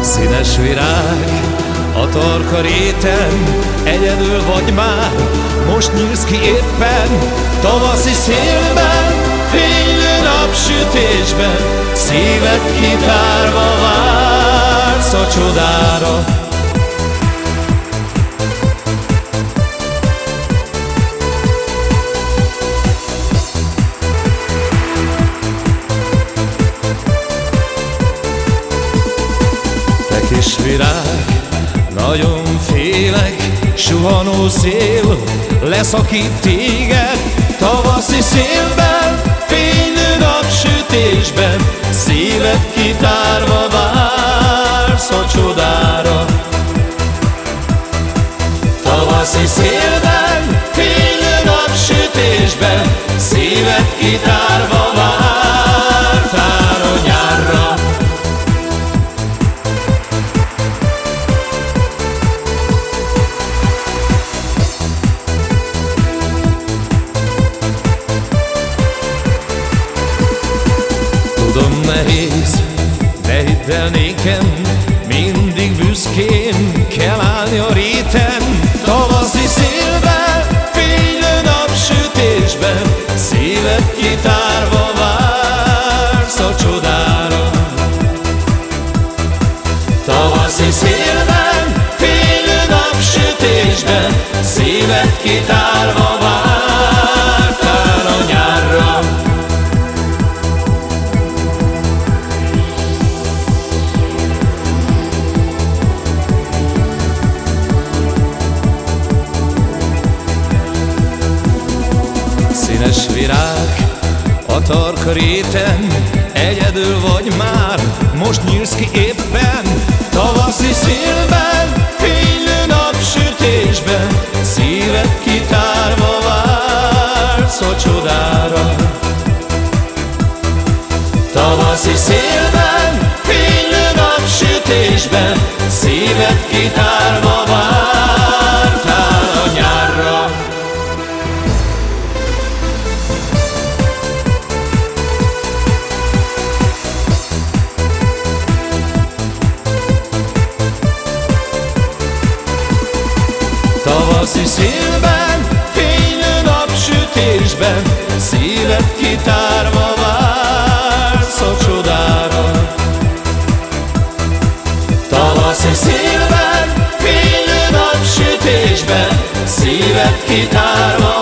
Színes virág a torka réten, egyedül vagy már, most nyílsz ki éppen, tavaszi szélben, fénylő napsütésben, szíved kitárva vársz a csodára. Kis virág, nagyon félek, suhanó szél leszakít téged, tavaszi szélben, fénylő napsütésben, szíved kitárva vársz a csodára. Tavaszi szélben, fénylő napsütésben, szíved kitárva Tudom nehéz, de hidd el nékem Mindig büszkén kell állni a réten. Tavaszi szélben, fénylő napsütésben Szíved kitárva vársz a csodára. Tavaszi szélben, fénylő napsütésben Szíved kitárva vártál Színes virág a tarka réten Egyedül vagy már, most nyílsz ki éppen Tavaszi szélben, fénylő napsütésben Szíved kitárva vársz a csodára. Tavaszi szélben, fénylő napsütésben Szíved kitárva Tavaszi szélben, fénylő napsütésben Szíved kitárva vársz a csodára. Tavaszi szélben, fénylő napsütésben Szíved kitárva